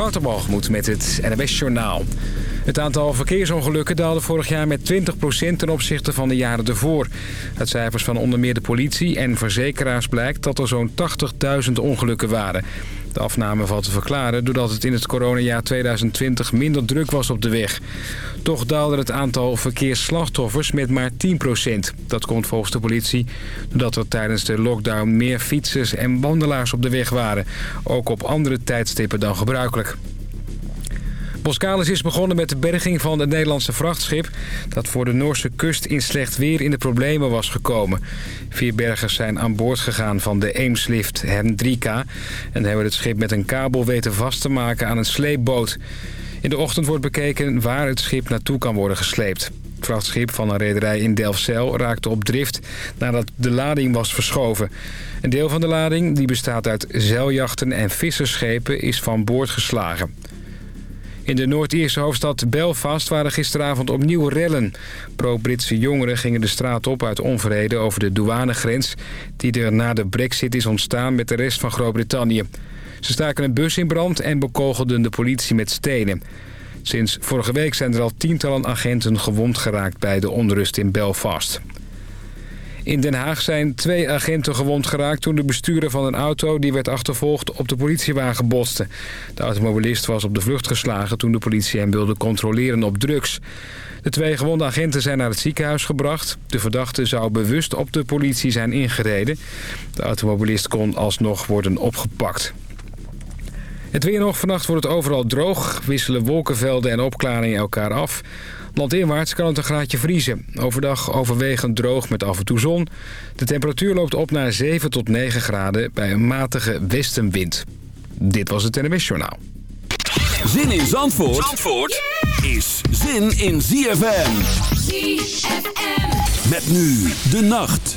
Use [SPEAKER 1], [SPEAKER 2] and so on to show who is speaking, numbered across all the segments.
[SPEAKER 1] Waterbalgemoed met het NWS Journaal. Het aantal verkeersongelukken daalde vorig jaar met 20% ten opzichte van de jaren ervoor. Uit cijfers van onder meer de politie en verzekeraars blijkt dat er zo'n 80.000 ongelukken waren. De afname valt te verklaren doordat het in het coronajaar 2020 minder druk was op de weg. Toch daalde het aantal verkeersslachtoffers met maar 10%. Dat komt volgens de politie doordat er tijdens de lockdown meer fietsers en wandelaars op de weg waren. Ook op andere tijdstippen dan gebruikelijk. Boskalis is begonnen met de berging van het Nederlandse vrachtschip... dat voor de Noorse kust in slecht weer in de problemen was gekomen. Vier bergers zijn aan boord gegaan van de Eemslift Hendrika... en hebben het schip met een kabel weten vast te maken aan een sleepboot. In de ochtend wordt bekeken waar het schip naartoe kan worden gesleept. Het vrachtschip van een rederij in Delfzijl raakte op drift nadat de lading was verschoven. Een deel van de lading, die bestaat uit zeiljachten en visserschepen, is van boord geslagen. In de Noord-Ierse hoofdstad Belfast waren gisteravond opnieuw rellen. Pro-Britse jongeren gingen de straat op uit onvrede over de douanegrens... die er na de brexit is ontstaan met de rest van Groot-Brittannië. Ze staken een bus in brand en bekogelden de politie met stenen. Sinds vorige week zijn er al tientallen agenten gewond geraakt bij de onrust in Belfast. In Den Haag zijn twee agenten gewond geraakt toen de bestuurder van een auto die werd achtervolgd op de politiewagen botste. De automobilist was op de vlucht geslagen toen de politie hem wilde controleren op drugs. De twee gewonde agenten zijn naar het ziekenhuis gebracht. De verdachte zou bewust op de politie zijn ingereden. De automobilist kon alsnog worden opgepakt. Het weer nog. Vannacht wordt het overal droog. Wisselen wolkenvelden en opklaringen elkaar af. Landinwaarts kan het een graadje vriezen. Overdag overwegend droog met af en toe zon. De temperatuur loopt op naar 7 tot 9 graden bij een matige westenwind. Dit was het NMS Journaal.
[SPEAKER 2] Zin in Zandvoort, Zandvoort is zin in ZFM. ZFM. Met nu de nacht.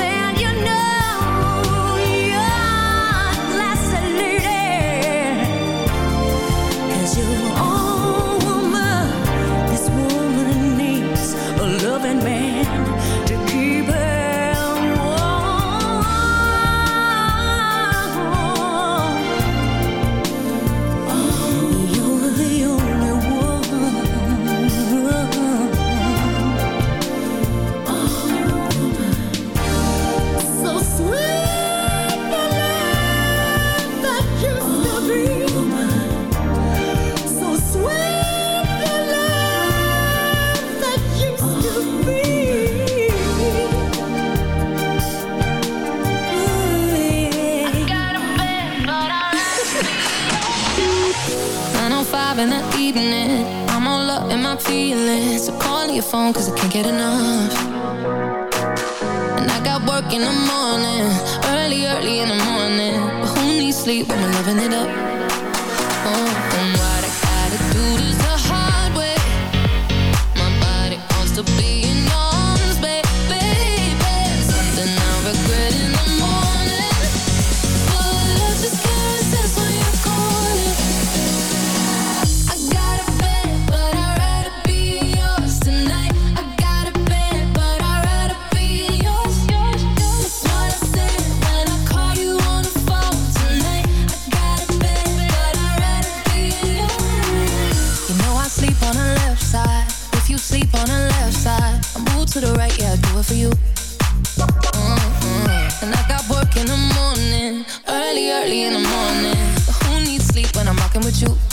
[SPEAKER 3] early in the morning. Who needs sleep when I'm rocking with you?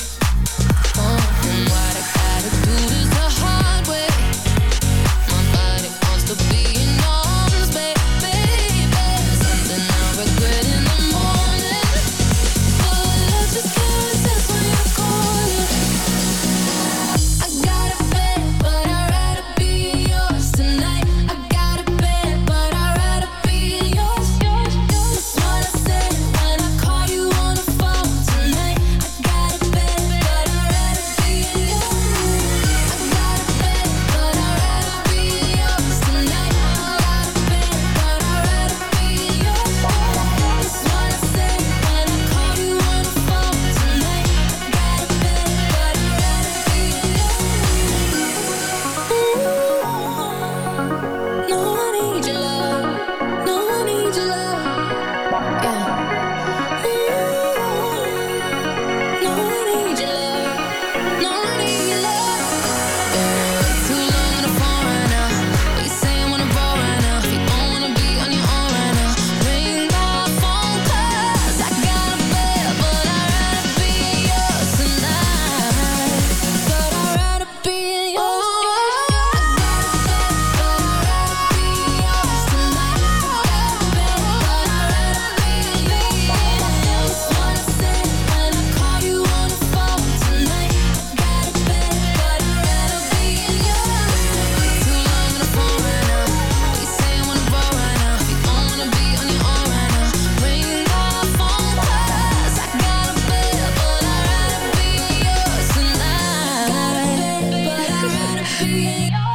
[SPEAKER 4] be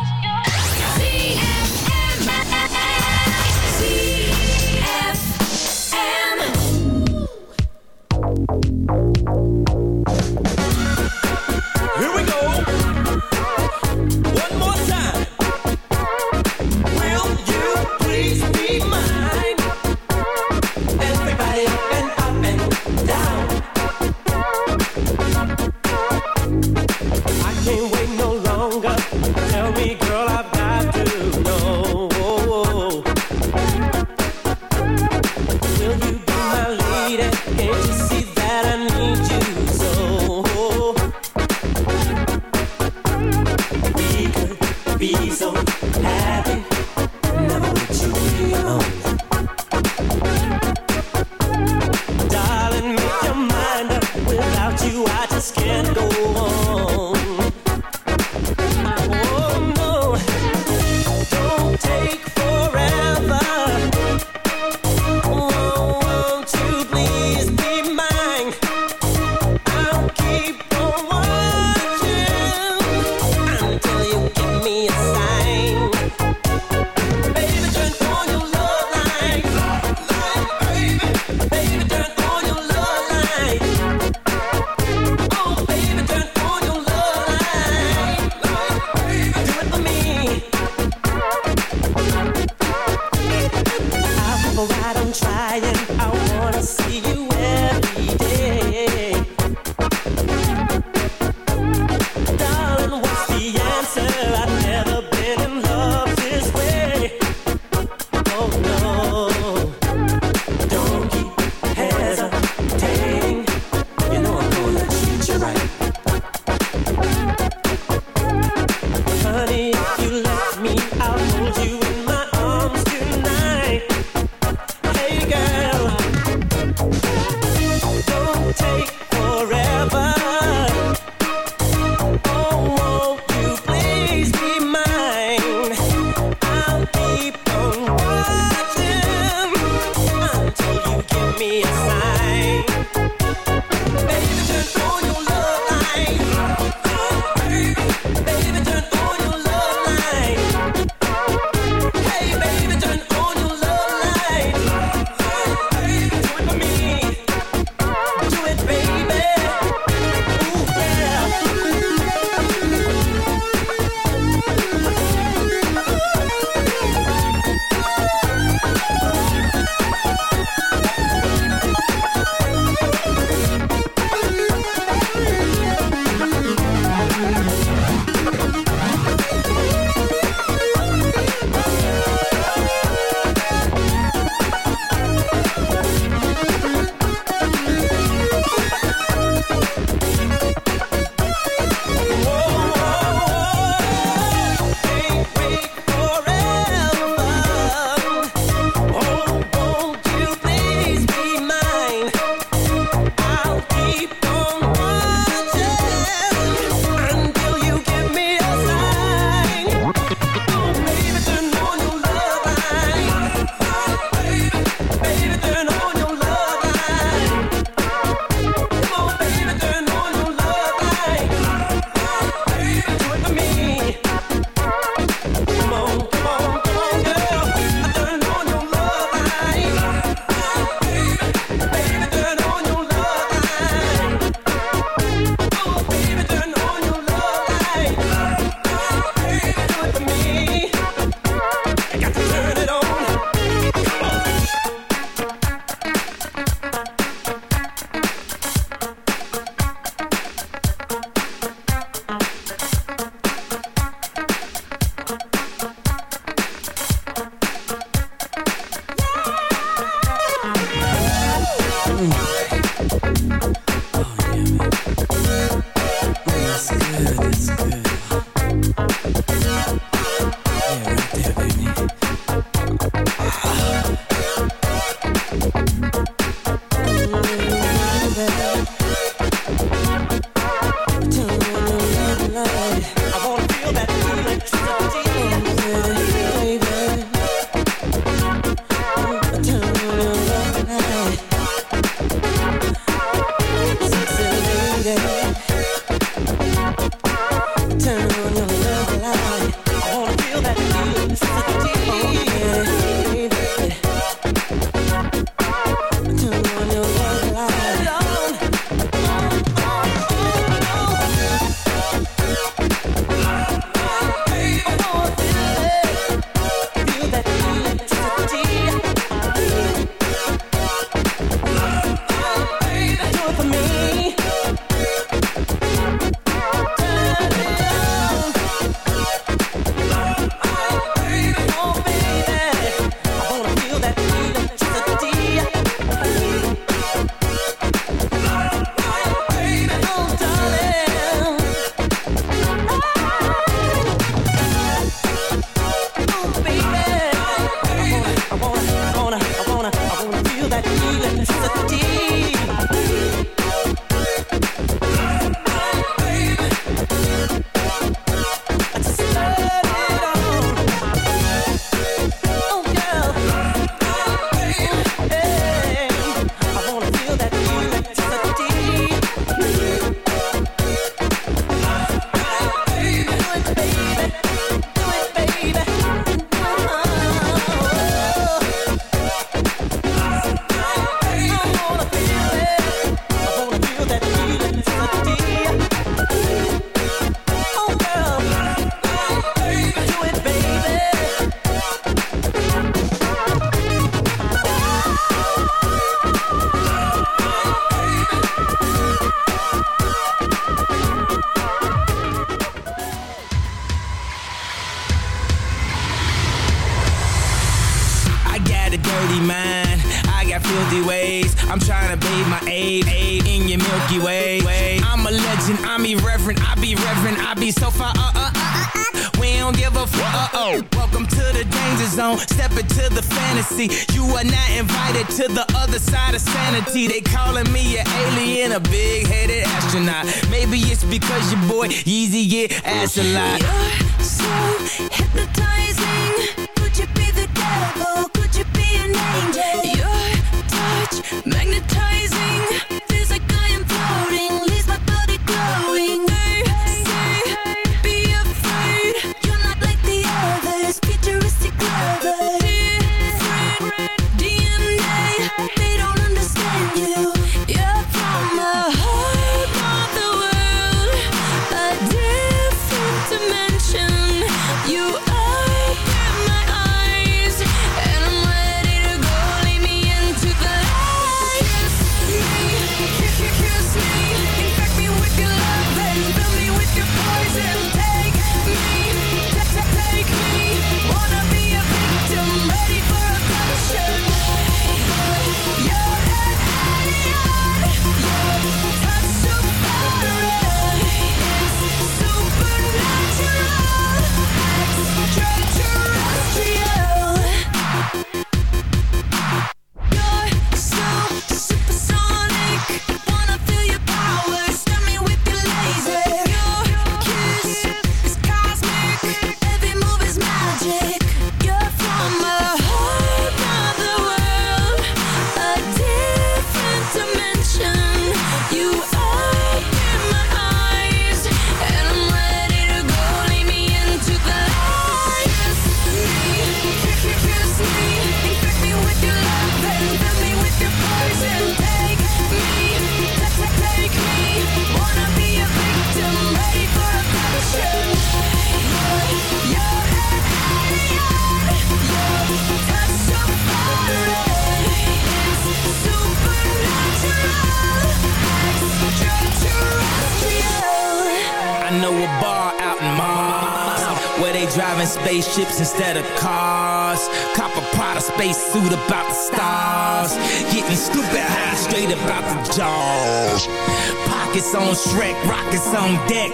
[SPEAKER 4] Shrek, rockets on deck.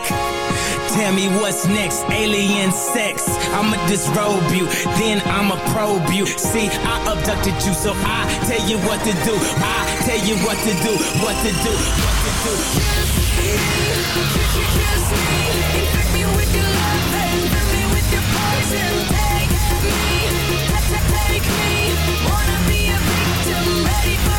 [SPEAKER 5] Tell me what's next, alien sex. I'ma disrobe you, then I'ma probe you. See, I abducted you, so I tell you what to do. I tell you what to do, what to do, what to do. Kiss me, kiss me, infect me with your love and fill me with your poison. Take me, take me, wanna be a victim, ready for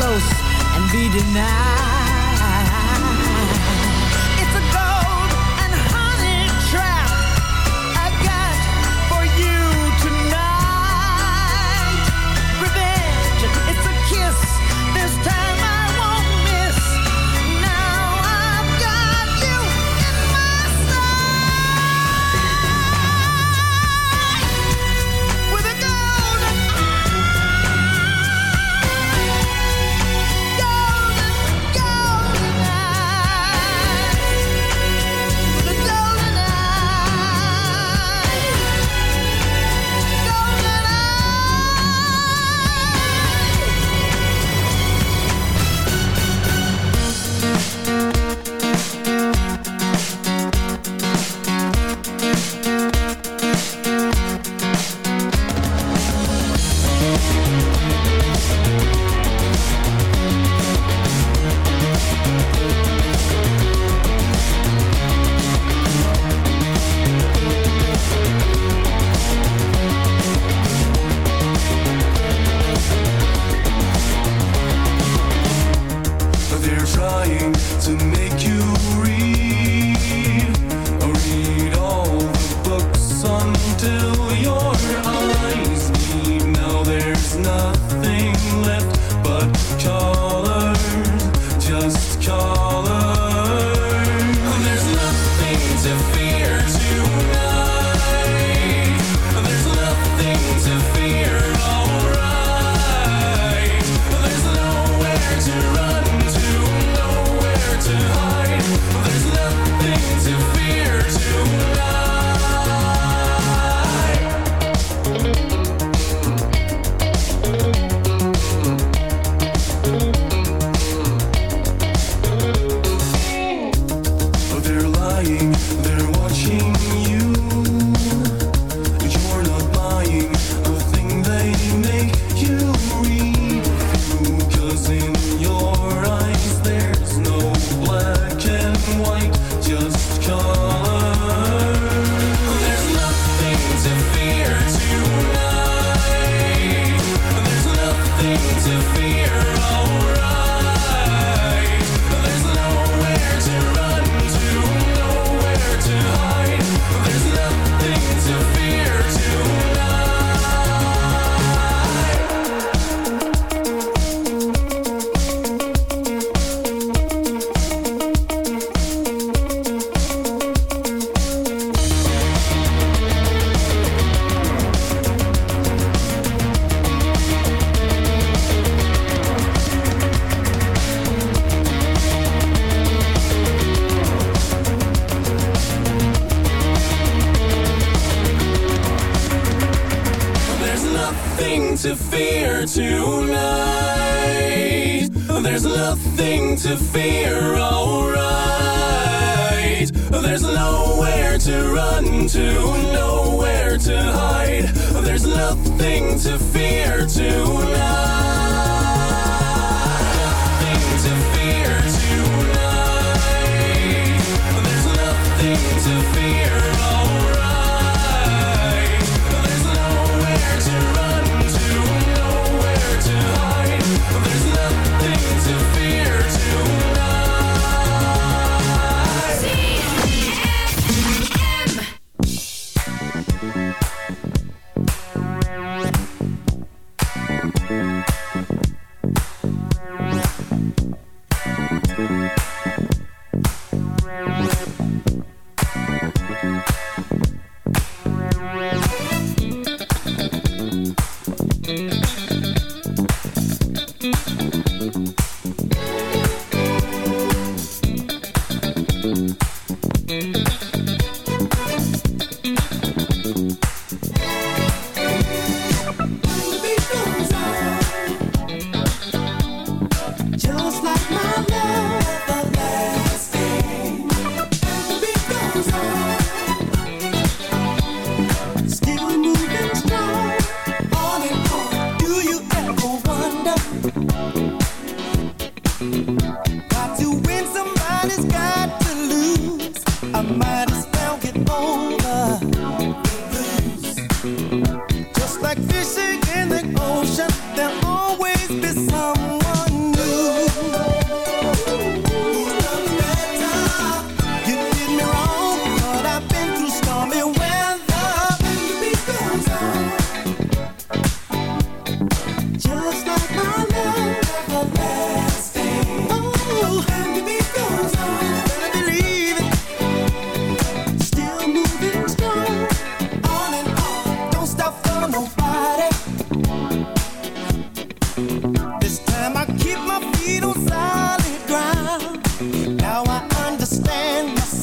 [SPEAKER 5] close and be denied.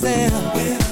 [SPEAKER 5] myself.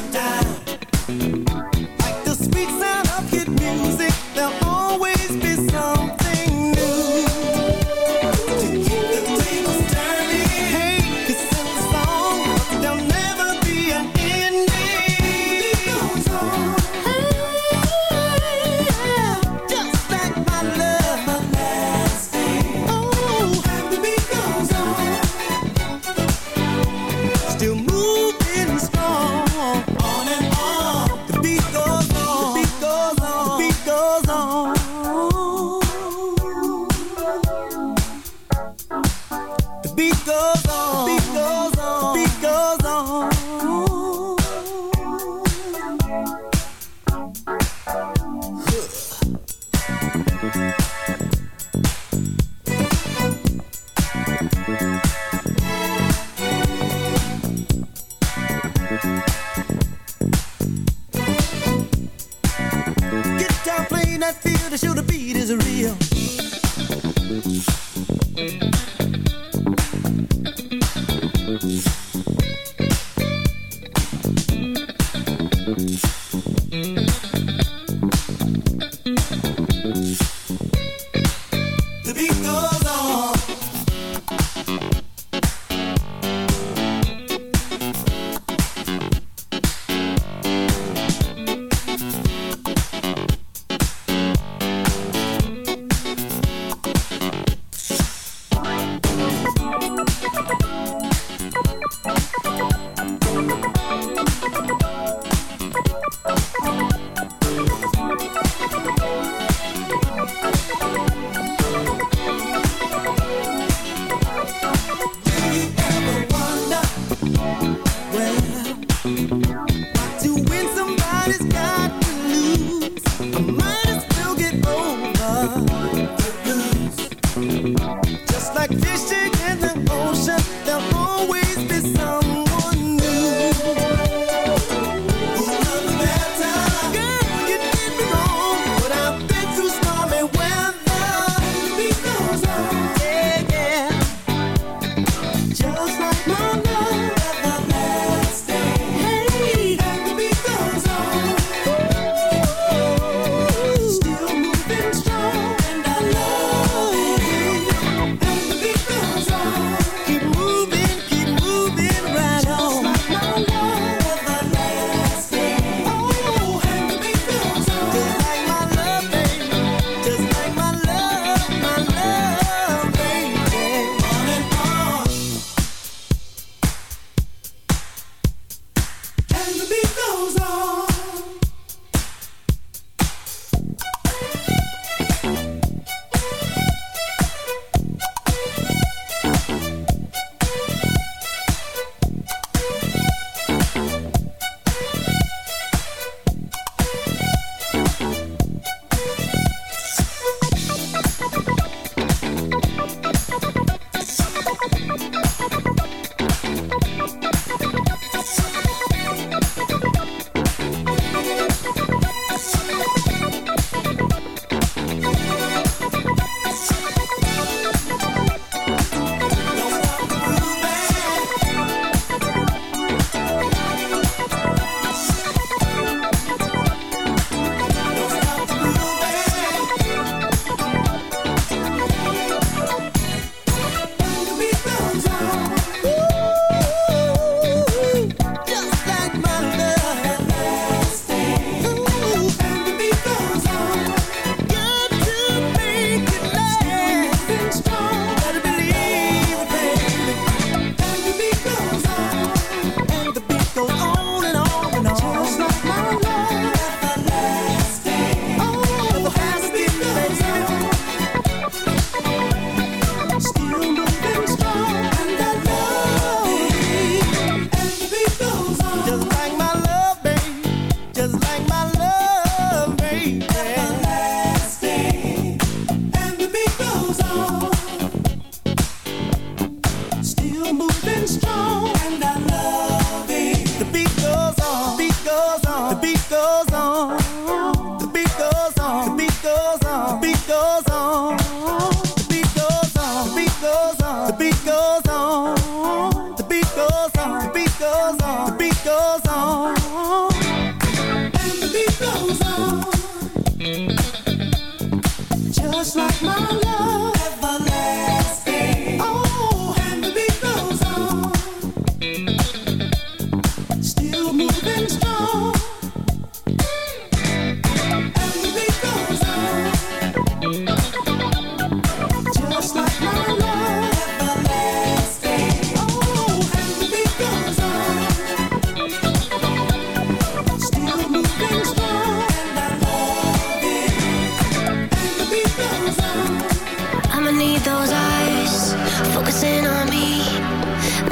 [SPEAKER 5] need those eyes focusing on
[SPEAKER 6] me.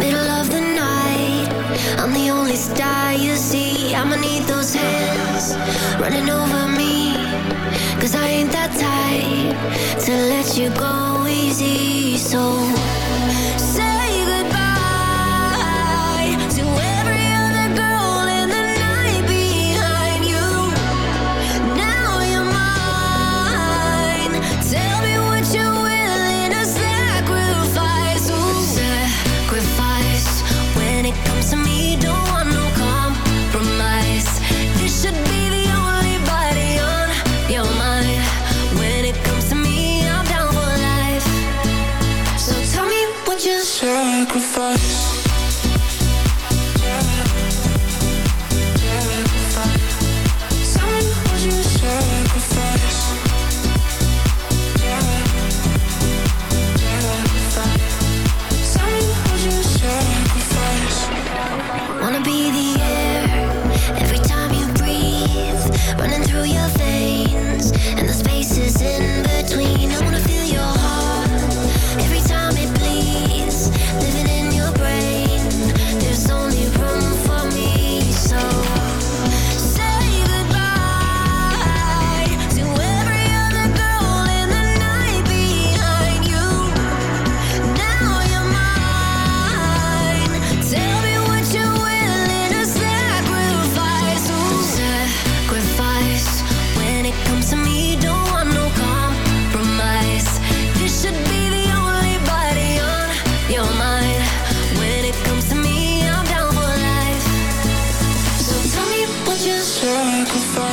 [SPEAKER 6] Middle of the night, I'm the only star you see. I'ma need those hands running over me. Cause I ain't that
[SPEAKER 4] type to let you go easy. So for